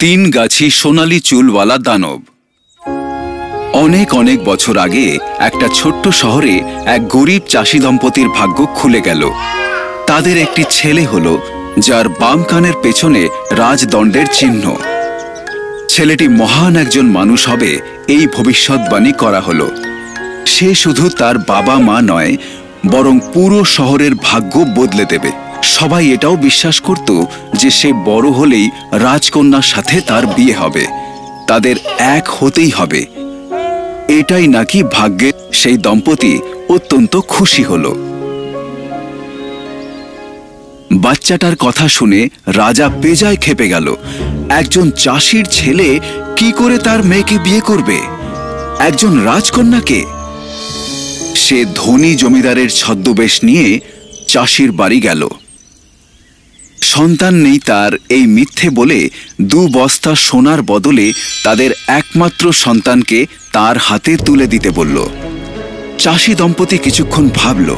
তিন গাছি সোনালি চুলওয়ালা দানব। অনেক অনেক বছর আগে একটা ছোট্ট শহরে এক গরিব চাষি দম্পতির ভাগ্য খুলে গেল। তাদের একটি ছেলে হলো, যার বাম কানের পেছনে রাজদণ্ডের চিহ্ন। ছেলেটি মহান একজন মানুষ হবে, এই ভবিষ্যৎবাণী করা হলো। সে শুধু তার বাবা মা নয়, বরং পুরো শহরের ভাগ্য বদলে দেবে। সবাই এটাও বিশ্বাস করত যে সে বড় হলেই রাজকন্যার সাথে তার বিয়ে হবে। তাদের এক হতেই হবে। এটাই নাকি ভাগ্যের সেই দম্পতি অত্যন্ত খুশি হল। বাচ্চাটার কথা শুনে রাজা পেজায় খেপে গেল। একজন চাষির ছেলে কি করে তার মেয়েকে বিয়ে করবে? একজন রাজকন্যাকে? সে ধনী জমিদারের ছদ্মবেশ নিয়ে চাষির বাড়ি গেল। সন্তান নেই তার এই মিথ্যে বলে দু বস্তা সোনার বদলে তাদের একমাত্র সন্তানকে তার হাতে তুলে দিতে বলল। চাষি দম্পতি কিছুক্ষণ ভাবল,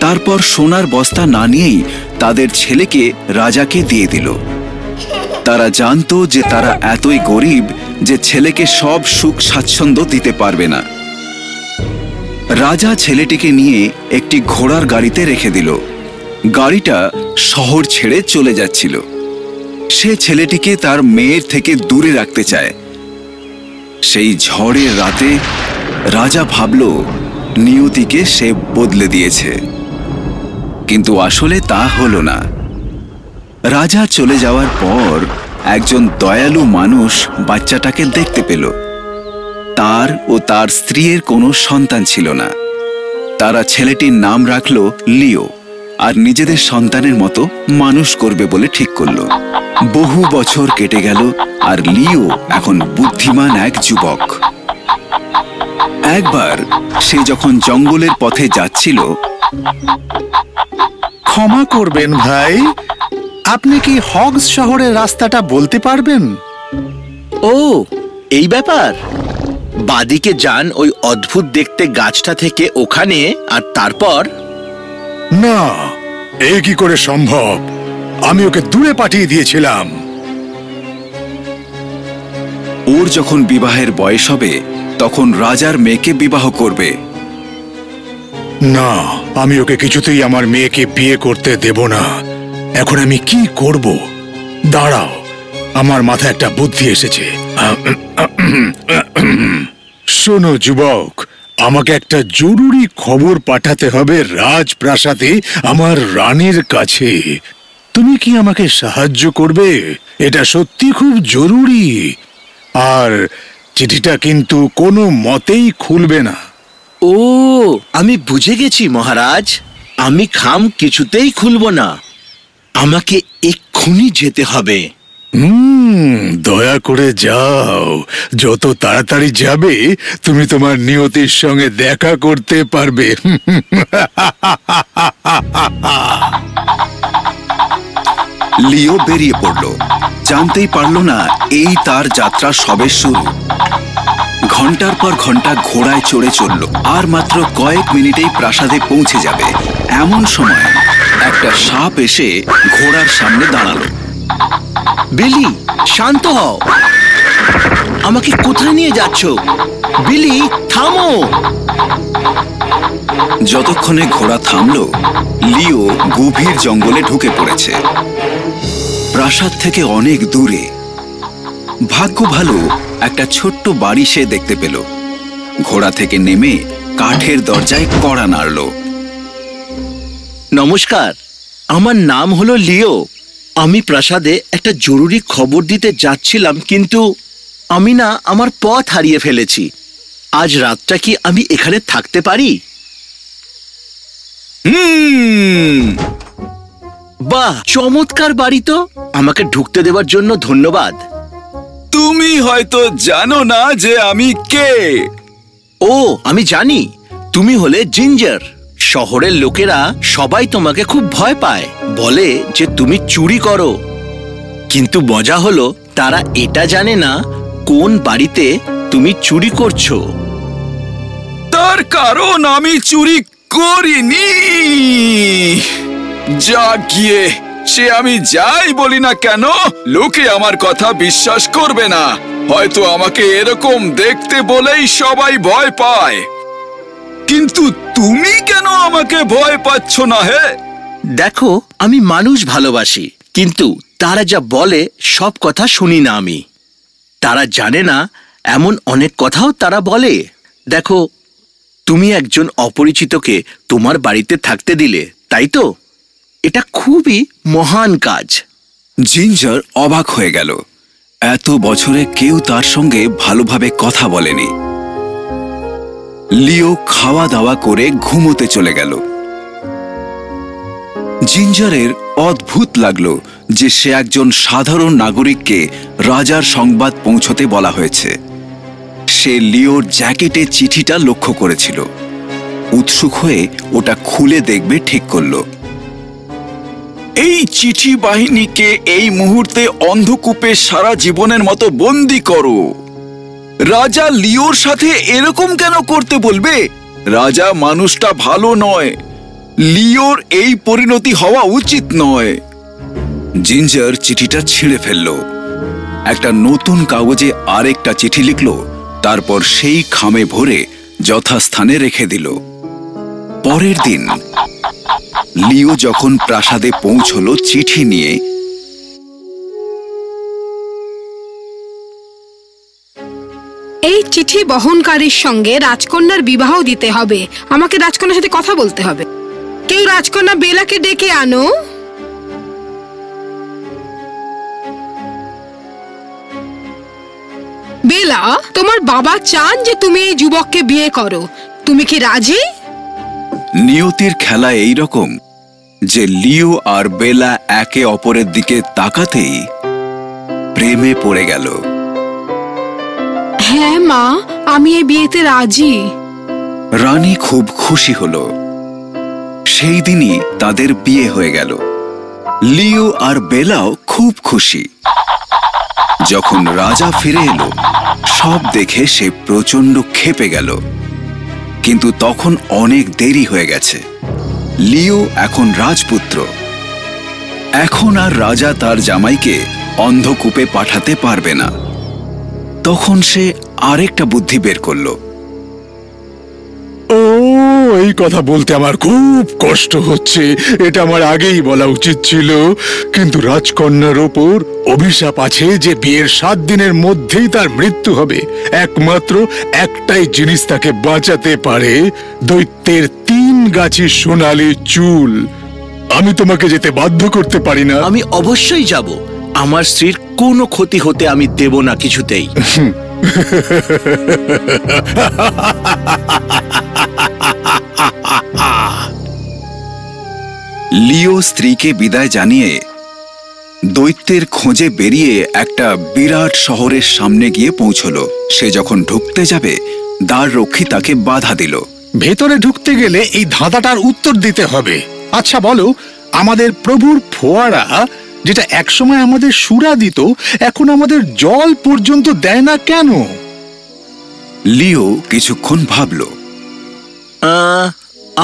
তারপর সোনার বস্তা না নিয়েই তাদের ছেলেকে রাজাকে দিয়ে দিল। তারা জানতো যে তারা এতই গরিব যে ছেলেকে সব সুখ স্বাচ্ছন্দ্য দিতে পারবে না। রাজা ছেলেটিকে নিয়ে একটি ঘোড়ার গাড়িতে রেখে দিল। গাড়িটা শহর ছেড়ে চলে যাচ্ছিল। সে ছেলেটিকে তার মেয়ের থেকে দূরে রাখতে চায়। সেই ঝড়ের রাতে রাজা ভাবল, নিয়তিকে সে বদলে দিয়েছে। কিন্তু আসলে তা হল না। রাজা চলে যাওয়ার পর একজন দয়ালু মানুষ বাচ্চাটাকে দেখতে পেল। তার ও তার স্ত্রীর কোনো সন্তান ছিল না। তারা ছেলেটির নাম রাখল লিও। আর নিজেদের সন্তানের মতো মানুষ করবে বলে ঠিক করল। বহু বছর কেটে গেল আর লিও এখন বুদ্ধিমান এক যুবক। একবার সে যখন জঙ্গলের পথে যাচ্ছিল, ক্ষমা করবেন ভাই, আপনি কি হগস শহরের রাস্তাটা বলতে পারবেন? ও, এই ব্যাপার। বাদিকে যান ওই অদ্ভুত দেখতে গাছটা থেকে ওখানে আর তারপর না এ কি করে সম্ভব আমি ওকে দূরে পাঠিয়ে দিয়েছিলাম ওর যখন বিবাহের বয়স হবে তখন রাজার মেয়েকে বিবাহ করবে না আমি ওকে কিছুতেই আমার মেয়েকে বিয়ে করতে দেব না এখন আমি কি করব দাঁড়াও আমার মাথায় একটা বুদ্ধি এসেছে শোনো যুবক আমাকে একটা জরুরি খবর পাঠাতে হবে রাজপ্রাসাদে আমার রানীর কাছে। তুমি কি আমাকে সাহায্য করবে? এটা সত্যি খুব জরুরি। আর চিঠিটা কিন্তু কোনো মতেই খুলবে না। ও, আমি বুঝে গেছি, মহারাজ। আমি খাম কিছুতেই খুলব না। আমাকে এক্ষুনি যেতে হবে। হুম, দয়া করে যাও। যত তাড়াতাড়ি যাবে, তুমি তোমার নিয়তির সঙ্গে দেখা করতে পারবে। লিও বেরিয়ে পড়ল। জানতেই পারল না, এই তার যাত্রা সবে শুরু। ঘণ্টার পর ঘণ্টা ঘোড়ায় চড়ে চলল, আর মাত্র কয়েক মিনিটেই প্রাসাদে পৌঁছে যাবে। এমন সময় একটা সাপ এসে ঘোড়ার সামনে দাঁড়াল। বিলি, শান্ত হও। আমাকে কোথায় নিয়ে যাচ্ছ? বিলি, থামো। যতক্ষণে ঘোড়া থামল, লিও গভীর জঙ্গলে ঢুকে পড়েছে। প্রাসাদ থেকে অনেক দূরে। ভাগ্য ভালো, একটা ছোট্ট বাড়ি সে দেখতে পেল। ঘোড়া থেকে নেমে কাঠের দরজায় কড়া নাড়ল। নমস্কার, আমার নাম হলো লিও। আমি প্রাসাদে একটা জরুরি খবর দিতে যাচ্ছিলাম কিন্তু আমি না আমার পথ হারিয়ে ফেলেছি। আজ রাতটা কি আমি এখানে থাকতে পারি? বাহ চমৎকার বাড়ি তো। আমাকে ঢুকতে দেওয়ার জন্য ধন্যবাদ। তুমি হয়তো জানো না যে আমি কে। ও আমি জানি। তুমি হলে জিঞ্জার। শহরের লোকেরা সবাই তোমাকে খুব ভয় পায়। বলে যে তুমি চুরি করো। কিন্তু মজা হলো, তারা এটা জানে না কোন বাড়িতে তুমি চুরি করছ। তার কারণ আমি চুরি করিনি। যা গিয়ে সে আমি যাই বলি না কেন, লোকে আমার কথা বিশ্বাস করবে না। হয়তো আমাকে এরকম দেখতে বলেই সবাই ভয় পায়। কিন্তু তুমি কেন আমাকে ভয় পাচ্ছ না হে? দেখো আমি মানুষ ভালোবাসি কিন্তু তারা যা বলে সব কথা শুনি না আমি। তারা জানে না এমন অনেক কথাও তারা বলে। দেখো তুমি একজন অপরিচিতকে তোমার বাড়িতে থাকতে দিলে তাই তো? এটা খুবই মহান কাজ। জিঞ্জার অবাক হয়ে গেল। এত বছরে কেউ তার সঙ্গে ভালোভাবে কথা বলেনি। লিও খাওয়া দাওয়া করে ঘুমোতে চলে গেল। জিঞ্জারের অদ্ভুত লাগল যে সে একজন সাধারণ নাগরিককে রাজার সংবাদ পৌঁছতে বলা হয়েছে। সে লিওর জ্যাকেটে চিঠিটা লক্ষ্য করেছিল। উৎসুক হয়ে ওটা খুলে দেখবে ঠিক করল। এই চিঠি বাহিনীকে এই মুহূর্তে অন্ধকূপে সারা জীবনের মতো বন্দি করো। রাজা লিওর সাথে এরকম কেন করতে বলবে? রাজা মানুষটা ভালো নয়। লিওর এই পরিণতি হওয়া উচিত নয়। জিঞ্জার চিঠিটা ছিঁড়ে ফেলল। একটা নতুন কাগজে আরেকটা চিঠি লিখল, তারপর সেই খামে ভরে যথাস্থানে রেখে দিল। পরের দিন, লিও যখন প্রাসাদে পৌঁছলো চিঠি নিয়ে এই চিঠি বহনকারীর সঙ্গে রাজকন্যার বিবাহ দিতে হবে। আমাকে রাজকন্যার সাথে কথা বলতে হবে। কেউ রাজকন্যা বেলাকে ডেকে আনো। বেলা, তোমার বাবা চান যে তুমি এই যুবককে বিয়ে করো। তুমি কি রাজি? নিয়তির খেলা এই রকম যে লিও আর বেলা একে অপরের দিকে তাকাতেই প্রেমে পড়ে গেল। হ্যাঁ মা, আমি এই বিয়েতে রাজি। রানী খুব খুশি হলো। সেই দিনই তাদের বিয়ে হয়ে গেল। লিও আর বেলাও খুব খুশি। যখন রাজা ফিরে এলো, সব দেখে সে প্রচণ্ড ক্ষেপে গেল। কিন্তু তখন অনেক দেরি হয়ে গেছে। লিও এখন রাজপুত্র। এখন আর রাজা তার জামাইকে অন্ধকূপে পাঠাতে পারবে না। তখন সে আরেকটা বুদ্ধি বের করল। ও, এই কথা বলতে আমার খুব কষ্ট হচ্ছে। এটা আমার আগেই বলা উচিত ছিল। কিন্তু রাজকন্যার ওপর অভিশাপ আছে যে বিয়ের সাত দিনের মধ্যেই তার মৃত্যু হবে। একমাত্র একটাই জিনিস তাকে বাঁচাতে পারে, দৈত্যের তিন গাছি সোনালি চুল। আমি তোমাকে যেতে বাধ্য করতে পারি না। আমি অবশ্যই যাব। আমার স্ত্রীর কোনো ক্ষতি হতে আমি দেব না কিছুতেই। লিও স্ত্রীকে বিদায় জানিয়ে দৈত্যের খোঁজে বেরিয়ে একটা বিরাট শহরের সামনে গিয়ে পৌঁছলো। সে যখন ঢুকতে যাবে দ্বার রক্ষী তাকে বাধা দিল। ভেতরে ঢুকতে গেলে এই ধাঁধাটার উত্তর দিতে হবে। আচ্ছা বলো আমাদের প্রভুর ফোয়ারা যেটা একসময় আমাদের সুরা দিত, এখন আমাদের জল পর্যন্ত দেয় না কেন? লিও কিছুক্ষণ ভাবল।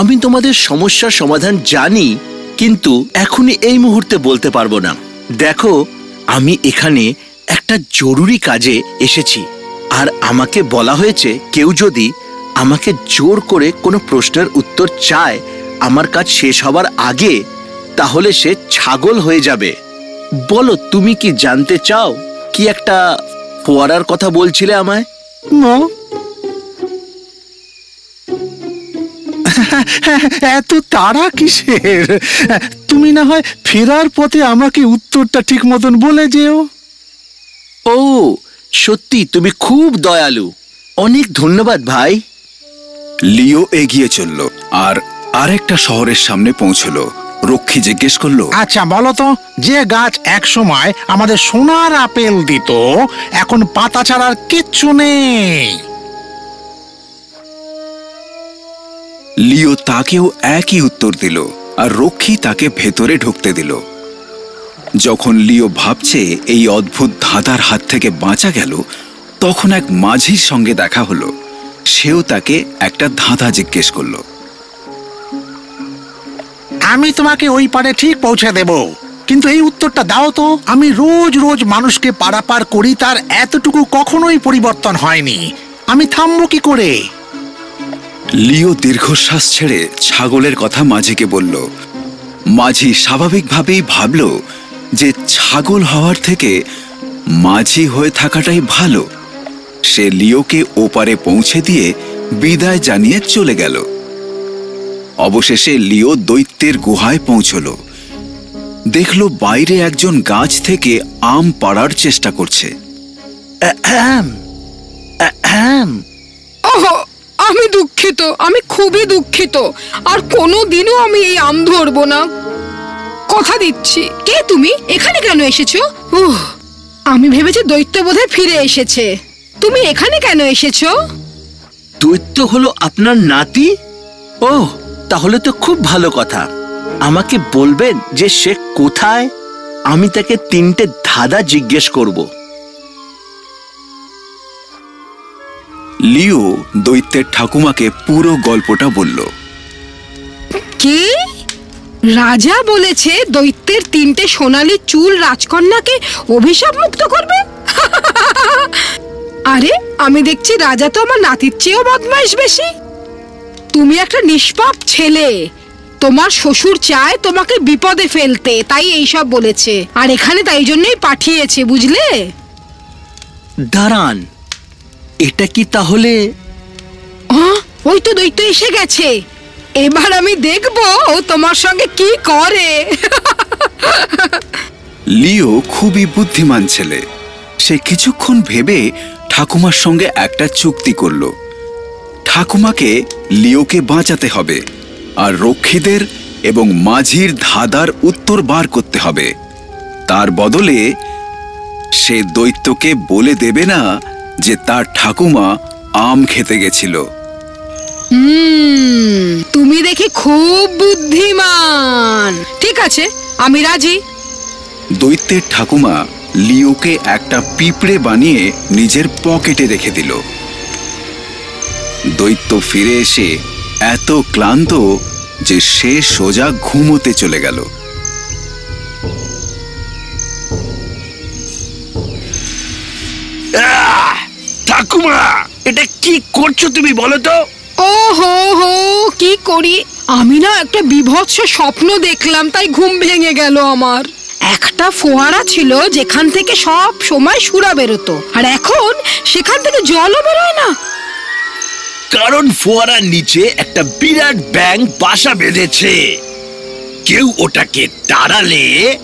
আমি তোমাদের সমস্যার সমাধান জানি, কিন্তু এখনই এই মুহূর্তে বলতে পারব না। দেখো, আমি এখানে একটা জরুরি কাজে এসেছি, আর আমাকে বলা হয়েছে কেউ যদি আমাকে জোর করে কোনো প্রশ্নের উত্তর চায়, আমার কাজ শেষ হবার আগে, তাহলে সে ছাগল হয়ে যাবে। বলো তুমি কি জানতে চাও কি একটা ফোয়ারার কথা বলছিলে আমায়? এত তারা কিসের? তুমি না হয় ফেরার পথে আমাকে উত্তরটা ঠিক মতন বলে যেও। ও সত্যি তুমি খুব দয়ালু। অনেক ধন্যবাদ ভাই। লিও এগিয়ে চলল আর আরেকটা শহরের সামনে পৌঁছলো। রক্ষী জিজ্ঞেস করল আচ্ছা বলো তো যে গাছ এক সময় আমাদের সোনার আপেল দিত এখন পাতা ছাড়ার কিচ্ছু নেই। লিও তাকেও একই উত্তর দিল আর রক্ষী তাকে ভেতরে ঢুকতে দিল। যখন লিও ভাবছে এই অদ্ভুত ধাঁধার হাত থেকে বাঁচা গেল তখন এক মাঝির সঙ্গে দেখা হলো। সেও তাকে একটা ধাঁধা জিজ্ঞেস করল। আমি তোমাকে ওই পারে ঠিক পৌঁছে দেব। কিন্তু এই উত্তরটা দাও তো। আমি রোজ রোজ মানুষকে পারাপার করি, তার এতটুকু কখনোই পরিবর্তন হয়নি। আমি থামবো কি করে? লিও দীর্ঘশ্বাস ছেড়ে ছাগলের কথা মাঝিকে বলল। মাঝি স্বাভাবিকভাবেই ভাবল যে ছাগল হওয়ার থেকে মাঝি হয়ে থাকাটাই ভালো। সে লিওকে ওপারে পৌঁছে দিয়ে বিদায় জানিয়ে চলে গেল। অবশেষে লিও দৈত্যের গুহায় পৌঁছল। দেখল বাইরে একজন গাছ থেকে আম পাড়ার চেষ্টা করছে। আমি দুঃখিত আমি খুবই দুঃখিত। আর কোনো দিনও আমি এই আম ধরবো না। কথা দিচ্ছি কে তুমি? এখানে কেন এসেছ? উহ আমি ভেবেছি দৈত্য বোধহয় ফিরে এসেছে। তুমি এখানে কেন এসেছ? দৈত্য হলো আপনার নাতি? ও তাহলে তো খুব ভালো কথা। আমাকে বলবেন যে সে কোথায়? আমি তাকে তিনটে ধাঁধা জিজ্ঞেস করব। লিও দৈত্যের ঠাকুমাকে পুরো গল্পটা বলল। কি? রাজা বলেছে দৈত্যের তিনটে সোনালি চুল রাজকন্যাকে অভিশাপ মুক্ত করবে? আরে আমি দেখছি রাজা তো আমার নাতির চেয়েও বদমাইশ বেশি। তুমি একটা নিষ্পাপ ছেলে। তোমার শ্বশুর চায় তোমাকে বিপদে ফেলতে তাই এইসব বলেছে। আর এখানে তাই জন্যই পাঠিয়েছে বুঝলে? দাঁড়ান এটা কি তাহলে? আহ, ওই তো দৈত্য এসে গেছে। এবার আমি দেখব ও তোমার সঙ্গে কি করে। লিও খুবই বুদ্ধিমান ছেলে। সে কিছুক্ষণ ভেবে ঠাকুমার সঙ্গে একটা চুক্তি করল। ঠাকুমাকে লিওকে বাঁচাতে হবে আর রক্ষীদের এবং মাঝির ধাঁধার উত্তর বার করতে হবে। তার বদলে সে দৈত্যকে বলে দেবে না যে তার ঠাকুমা আম খেতে গেছিল। তুমি দেখি খুব বুদ্ধিমান। ঠিক আছে আমি রাজি। দৈত্যের ঠাকুমা লিওকে একটা পিঁপড়ে বানিয়ে নিজের পকেটে রেখে দিল। দৈত্য ফিরে এসে এত ক্লান্ত যে সে সোজা ঘুমোতে চলে গেল। ঠাকুমা এটা কি করছ তুমি বলো তো? ও হো হো কি করি? আমি না একটা বিভৎস স্বপ্ন দেখলাম তাই ঘুম ভেঙে গেল আমার। একটা ফোয়ারা ছিল যেখান থেকে সব সময় সুরা বেরোতো আর এখন সেখান থেকে জলও বেরোয় না। কারণ ফোয়ারার নিচে একটা বিরাট ব্যাং বাসা বেঁধেছে। কেউ ওটাকে তাড়ালে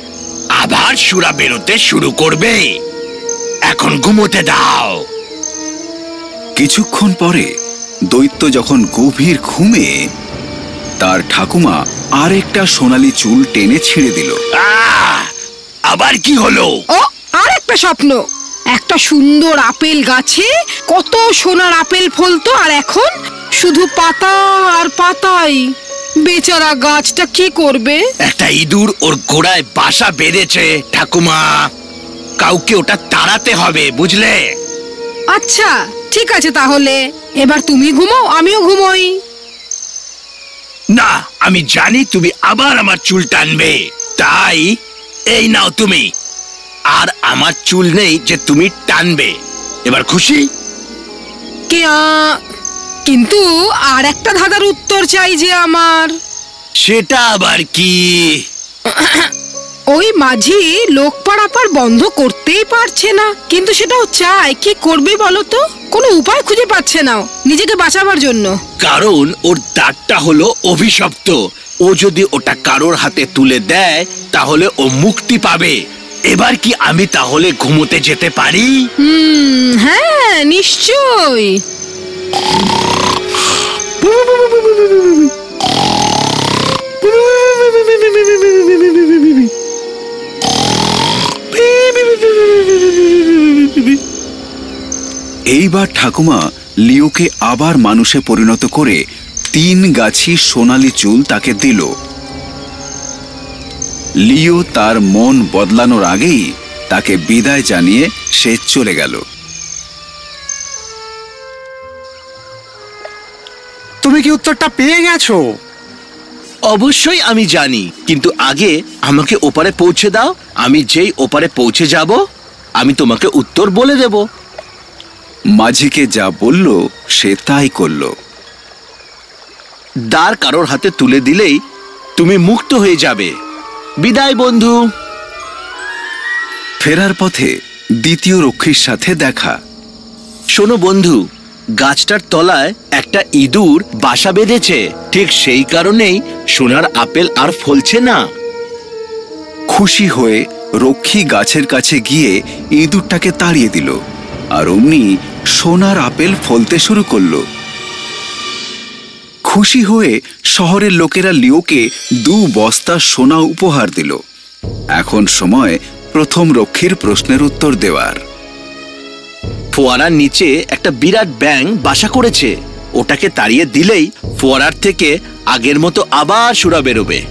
আবার সুরা বেরোতে শুরু করবে। এখন ঘুমোতে দাও। কিছুক্ষণ পরে দৈত্য যখন গভীর ঘুমে তার ঠাকুমা আরেকটা সোনালি চুল টেনে ছিঁড়ে দিল। আহ! আবার কি হলো? ও আর একটা স্বপ্ন। একটা সুন্দর আপেল গাছে কত সোনার আপেল ফলতো আর এখন শুধু পাতা আর পাতাই। বেচারা গাছটা কি করবে? একটা ইঁদুর ওর গোড়ায় বাসা বেঁধেছে ঠাকুমা। কাউকে ওটা তাড়াতে হবে বুঝলে? আচ্ছা ঠিক আছে তাহলে। এবার তুমি ঘুমাও আমিও ঘুমোই। না আমি জানি তুমি আবার আমার চুল টানবে। তাই এই নাও তুমি। আর আমার চুল নেই যে তুমি টানবে। এবার খুশি? কে কিন্তু আর একটা ধাঁধার উত্তর চাই যে আমার। সেটা আবার কি? ওই মাঝি লোক পাড়াপার বন্ধ করতেই পারছে না কিন্তু সেটাও চায়। কি করবে বলো তো? কোনো উপায় খুঁজে পাচ্ছে না নিজেকে বাঁচাবার জন্য। কারণ ওর দাগটা হলো অভিশপ্ত। ও যদি ওটা কারোর হাতে তুলে দেয় তাহলে ও মুক্তি পাবে। এবার কি আমি তাহলে ঘুমোতে যেতে পারি? হুম হ্যাঁ নিশ্চয় এইবার ঠাকুমা লিওকে আবার মানুষে পরিণত করে তিন গাছি সোনালি চুল তাকে দিল। লিও তার মন বদলানোর আগেই তাকে বিদায় জানিয়ে সে চলে গেল। তুমি কি উত্তরটা পেয়ে গেছো? অবশ্যই আমি জানি কিন্তু আগে আমাকে ওপারে পৌঁছে দাও। আমি যেই ওপারে পৌঁছে যাব আমি তোমাকে উত্তর বলে দেব। মাঝিকে যা বলল সে তাই করল। দ্বার কারোর হাতে তুলে দিলেই তুমি মুক্ত হয়ে যাবে। বিদায় বন্ধু। ফেরার পথে দ্বিতীয় রক্ষীর সাথে দেখা। শোনো বন্ধু গাছটার তলায় একটা ইঁদুর বাসা বেঁধেছে। ঠিক সেই কারণেই সোনার আপেল আর ফলছে না। খুশি হয়ে রক্ষী গাছের কাছে গিয়ে ইঁদুরটাকে তাড়িয়ে দিল। আর অমনি সোনার আপেল ফলতে শুরু করল। খুশি হয়ে শহরের লোকেরা লিওকে দু বস্তা সোনা উপহার দিল। এখন সময় প্রথম রক্ষীর প্রশ্নের উত্তর দেওয়ার। ফোয়ারার নিচে একটা বিরাট ব্যাং বাসা করেছে। ওটাকে তাড়িয়ে দিলেই ফোয়ারার থেকে আগের মতো আবার সুরা বেরোবে।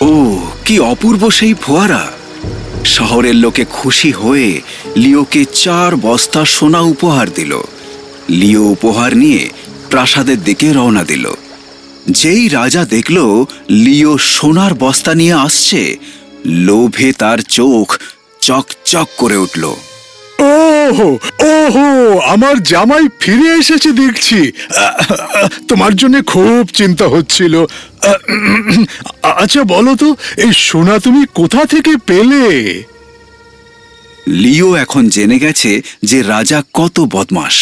ও কি অপূর্ব সেই ফোয়ারা! শহরের লোকে খুশি হয়ে লিওকে চার বস্তা সোনা উপহার দিল। লিও উপহার নিয়ে প্রাসাদের দিকে রওনা দিল। যেই রাজা দেখল লিও সোনার বস্তা নিয়ে আসছে লোভে তার চোখ চকচক করে উঠল। ওহো ওহো আমার জামাই ফিরে এসেছে দেখছি। তোমার জন্য খুব চিন্তা হচ্ছিল। আচ্ছা বলো তো এই সোনা তুমি কোথা থেকে পেলে? লিও এখন জেনে গেছে যে রাজা কত বদমাশ।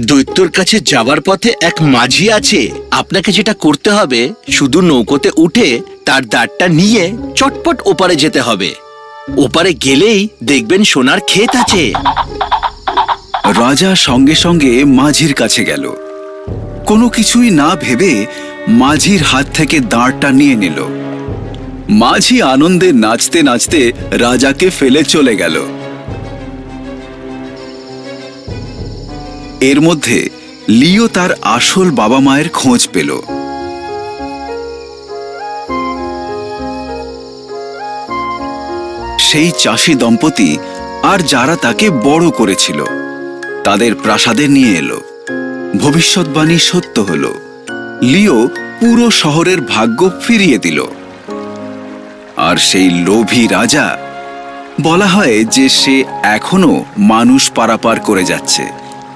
দৈত্যর কাছে যাওয়ার পথে এক মাঝি আছে। আপনাকে যেটা করতে হবে, শুধু নৌকোতে উঠে তার দাঁড়টা নিয়ে চটপট ওপারে যেতে হবে। ওপারে গেলেই দেখবেন সোনার ক্ষেত আছে। রাজা সঙ্গে সঙ্গে মাঝির কাছে গেল। কোনো কিছুই না ভেবে মাঝির হাত থেকে দাঁড়টা নিয়ে নিল। মাঝি আনন্দে নাচতে নাচতে রাজাকে ফেলে চলে গেল। এর মধ্যে লিও তার আসল বাবা মায়ের খোঁজ পেল। সেই চাষি দম্পতি আর যারা তাকে বড় করেছিল, তাদের প্রাসাদে নিয়ে এলো। ভবিষ্যৎবাণী সত্য হলো, লিও পুরো শহরের ভাগ্য ফিরিয়ে দিল। আর সেই লোভী রাজা, বলা হয় যে সে এখনও মানুষ পারাপার করে যাচ্ছে।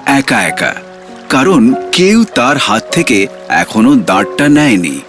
একা একা। কারণ কেউ তার হাত থেকে এখনও দাঁড়টা নেয়নি।